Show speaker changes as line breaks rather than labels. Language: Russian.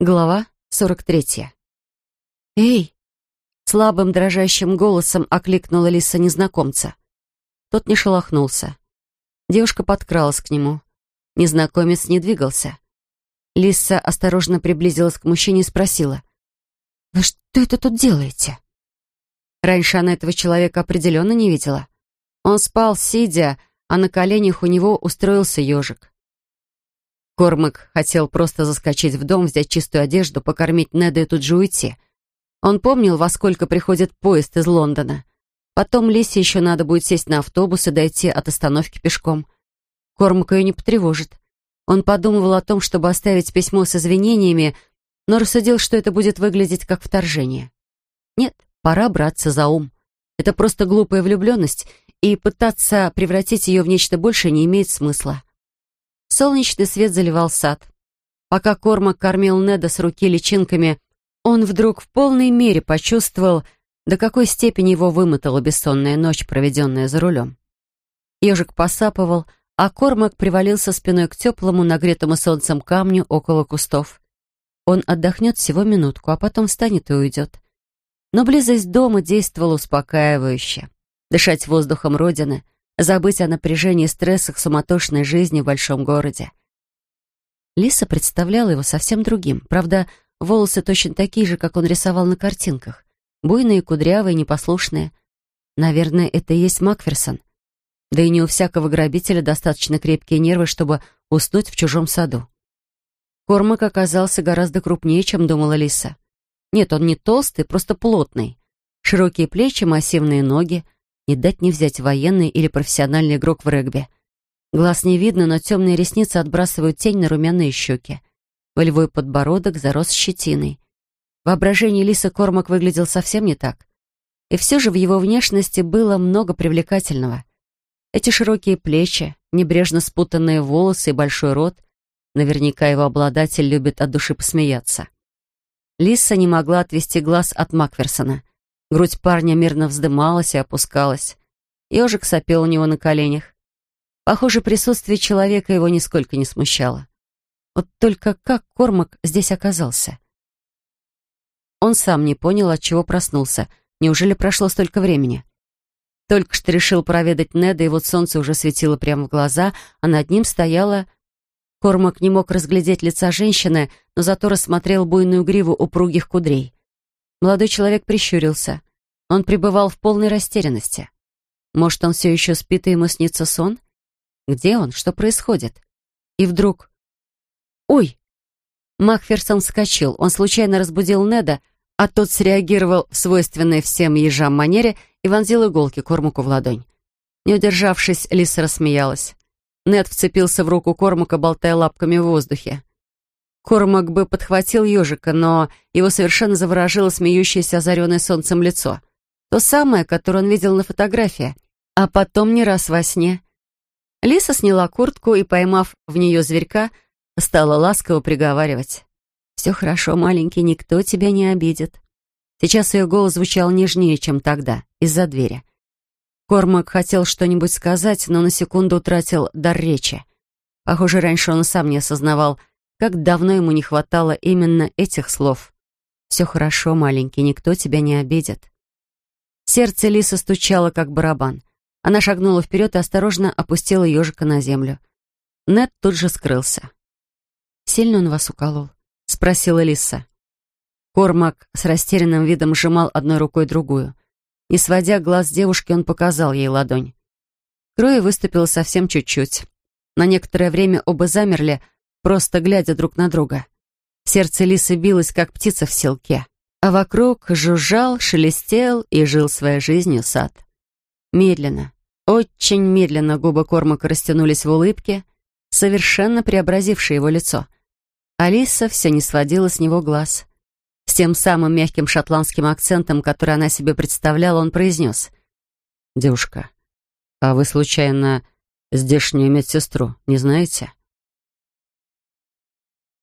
Глава 43. «Эй!» — слабым дрожащим голосом окликнула Лиса незнакомца. Тот не шелохнулся. Девушка подкралась к нему. Незнакомец не двигался. Лиса осторожно приблизилась к мужчине и спросила. «Вы что это тут делаете?» Раньше она этого человека определенно не видела. Он спал, сидя, а на коленях у него устроился ежик. Кормак хотел просто заскочить в дом, взять чистую одежду, покормить Неда и тут же уйти. Он помнил, во сколько приходит поезд из Лондона. Потом Лисе еще надо будет сесть на автобус и дойти от остановки пешком. Кормак ее не потревожит. Он подумывал о том, чтобы оставить письмо с извинениями, но рассудил, что это будет выглядеть как вторжение. Нет, пора браться за ум. Это просто глупая влюбленность, и пытаться превратить ее в нечто большее не имеет смысла. Солнечный свет заливал сад. Пока Кормак кормил Неда с руки личинками, он вдруг в полной мере почувствовал, до какой степени его вымотала бессонная ночь, проведенная за рулем. Ежик посапывал, а Кормак привалился спиной к теплому, нагретому солнцем камню около кустов. Он отдохнет всего минутку, а потом встанет и уйдет. Но близость дома действовала успокаивающе. Дышать воздухом Родины, забыть о напряжении и стрессах суматошной жизни в большом городе. Лиса представляла его совсем другим. Правда, волосы точно такие же, как он рисовал на картинках. Буйные, кудрявые, непослушные. Наверное, это и есть Макферсон. Да и не у всякого грабителя достаточно крепкие нервы, чтобы уснуть в чужом саду. Кормак оказался гораздо крупнее, чем думала Лиса. Нет, он не толстый, просто плотный. Широкие плечи, массивные ноги, не дать не взять военный или профессиональный игрок в регби. Глаз не видно, но темные ресницы отбрасывают тень на румяные щеки. Волевой подбородок зарос щетиной. В воображении Лиса Кормак выглядел совсем не так. И все же в его внешности было много привлекательного. Эти широкие плечи, небрежно спутанные волосы и большой рот. Наверняка его обладатель любит от души посмеяться. Лиса не могла отвести глаз от Макферсона — Грудь парня мирно вздымалась и опускалась. Ежик сопел у него на коленях. Похоже, присутствие человека его нисколько не смущало. Вот только как Кормак здесь оказался? Он сам не понял, от чего проснулся. Неужели прошло столько времени? Только что решил проведать Неда, и вот солнце уже светило прямо в глаза, а над ним стояла... Кормак не мог разглядеть лица женщины, но зато рассмотрел буйную гриву упругих кудрей. Молодой человек прищурился. Он пребывал в полной растерянности. Может, он все еще спит, и ему снится сон? Где он? Что происходит? И вдруг... «Ой!» Макферсон вскочил. Он случайно разбудил Неда, а тот среагировал в свойственной всем ежам манере и вонзил иголки Кормаку в ладонь. Не удержавшись, Лиса рассмеялась. Нед вцепился в руку Кормака, болтая лапками в воздухе. Кормак бы подхватил ежика, но его совершенно заворожило смеющееся озаренное солнцем лицо. То самое, которое он видел на фотографии, а потом не раз во сне. Лиса сняла куртку и, поймав в нее зверька, стала ласково приговаривать. «Все хорошо, маленький, никто тебя не обидит». Сейчас ее голос звучал нежнее, чем тогда, из-за двери. Кормак хотел что-нибудь сказать, но на секунду утратил дар речи. Похоже, раньше он сам не осознавал, как давно ему не хватало именно этих слов. «Все хорошо, маленький, никто тебя не обидит». Сердце Лисы стучало, как барабан. Она шагнула вперед и осторожно опустила ежика на землю. Нед тут же скрылся. «Сильно он вас уколол?» — спросила Лиса. Кормак с растерянным видом сжимал одной рукой другую. Не сводя глаз девушки, он показал ей ладонь. Крови выступило совсем чуть-чуть. На некоторое время оба замерли, просто глядя друг на друга. Сердце лисы билось, как птица в селке, а вокруг жужжал, шелестел и жил своей жизнью сад. Медленно, очень медленно губы Кормака растянулись в улыбке, совершенно преобразившее его лицо. Алиса все не сводила с него глаз. С тем самым мягким шотландским акцентом, который она себе представляла, он произнес. «Девушка, а вы, случайно, здешнюю медсестру не знаете?»